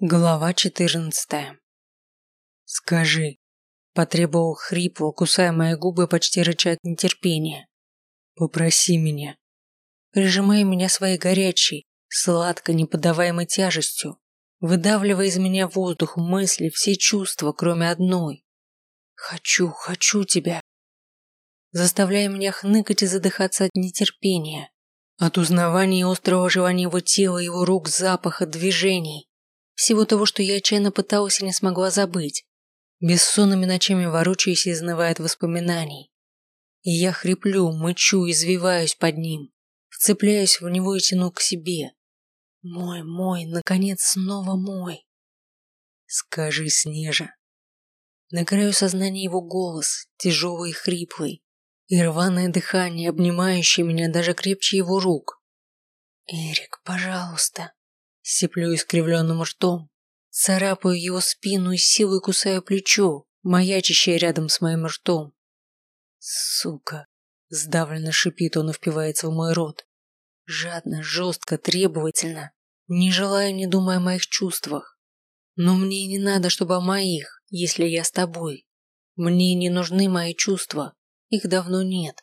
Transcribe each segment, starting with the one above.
Глава четырнадцатая. «Скажи», – потребовал хрипло, кусая мои губы, почти рыча от нетерпения. «Попроси меня». Прижимая меня своей горячей, сладко, неподаваемой тяжестью, выдавливая из меня воздух, мысли, все чувства, кроме одной. «Хочу, хочу тебя», заставляя меня хныкать и задыхаться от нетерпения, от узнавания и острого желания его тела, его рук, запаха, движений всего того, что я отчаянно пыталась и не смогла забыть. Бессонными ночами ворочаясь и изнывая от воспоминаний. И я хриплю, мычу, извиваюсь под ним, вцепляюсь в него и тяну к себе. Мой, мой, наконец снова мой. Скажи, Снежа. На краю сознания его голос, тяжелый и хриплый, и рваное дыхание, обнимающее меня даже крепче его рук. «Эрик, пожалуйста», Сиплю искривленным ртом, царапаю его спину и силой кусаю плечо, маячащее рядом с моим ртом. Сука! Сдавленно шипит он и впивается в мой рот. Жадно, жестко, требовательно, не желая, не думая о моих чувствах. Но мне не надо, чтобы о моих, если я с тобой. Мне не нужны мои чувства, их давно нет.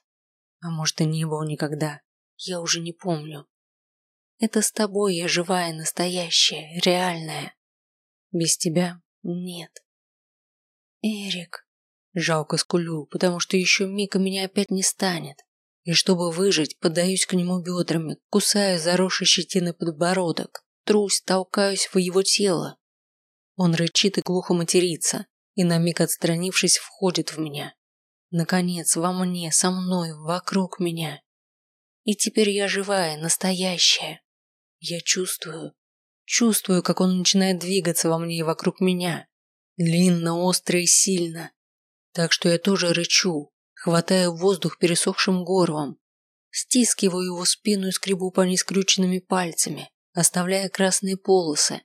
А может и не было никогда, я уже не помню. Это с тобой я живая, настоящая, реальная. Без тебя нет. Эрик. Жалко скулю, потому что еще миг меня опять не станет. И чтобы выжить, подаюсь к нему бедрами, кусаю заросший щетиной подбородок, трусь, толкаюсь в его тело. Он рычит и глухо матерится, и на миг отстранившись, входит в меня. Наконец, во мне, со мной, вокруг меня. И теперь я живая, настоящая. Я чувствую, чувствую, как он начинает двигаться во мне и вокруг меня. Длинно, остро и сильно. Так что я тоже рычу, хватаю воздух пересохшим горлом, стискиваю его спину и скребу по ней скрюченными пальцами, оставляя красные полосы.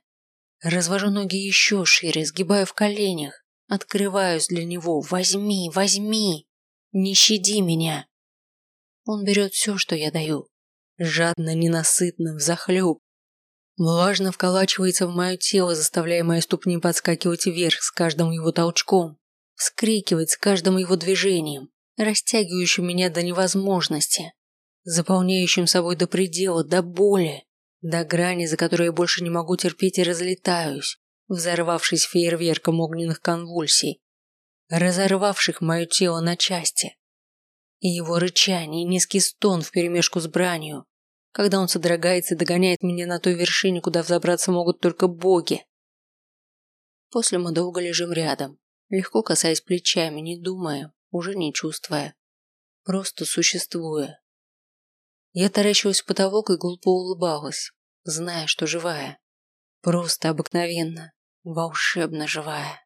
Развожу ноги еще шире, сгибаю в коленях, открываюсь для него. Возьми, возьми, не щади меня. Он берет все, что я даю, жадно, ненасытно, взахлеб. Влажно вколачивается в мое тело, заставляя мои ступни подскакивать вверх с каждым его толчком, вскрикивать с каждым его движением, растягивающим меня до невозможности, заполняющим собой до предела, до боли, до грани, за которой я больше не могу терпеть и разлетаюсь, взорвавшись фейерверком огненных конвульсий, разорвавших мое тело на части. И его рычание, низкий стон вперемешку с бранью, когда он содрогается и догоняет меня на той вершине, куда взобраться могут только боги. После мы долго лежим рядом, легко касаясь плечами, не думая, уже не чувствуя, просто существуя. Я таращилась в потолок и глупо улыбалась, зная, что живая. Просто обыкновенно, волшебно живая.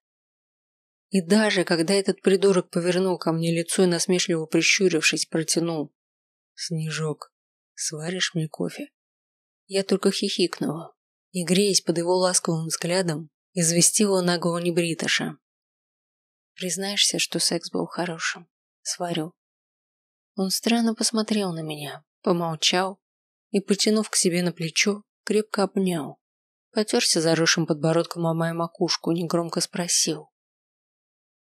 И даже когда этот придурок повернул ко мне лицо и насмешливо прищурившись, протянул. «Снежок, Сваришь мне кофе?» Я только хихикнула и, греясь под его ласковым взглядом, известила наглого небритоша. «Признаешься, что секс был хорошим? Сварю». Он странно посмотрел на меня, помолчал и, потянув к себе на плечо, крепко обнял. Потерся заросшим подбородком о мою макушку и негромко спросил.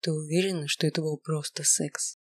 «Ты уверена, что это был просто секс?»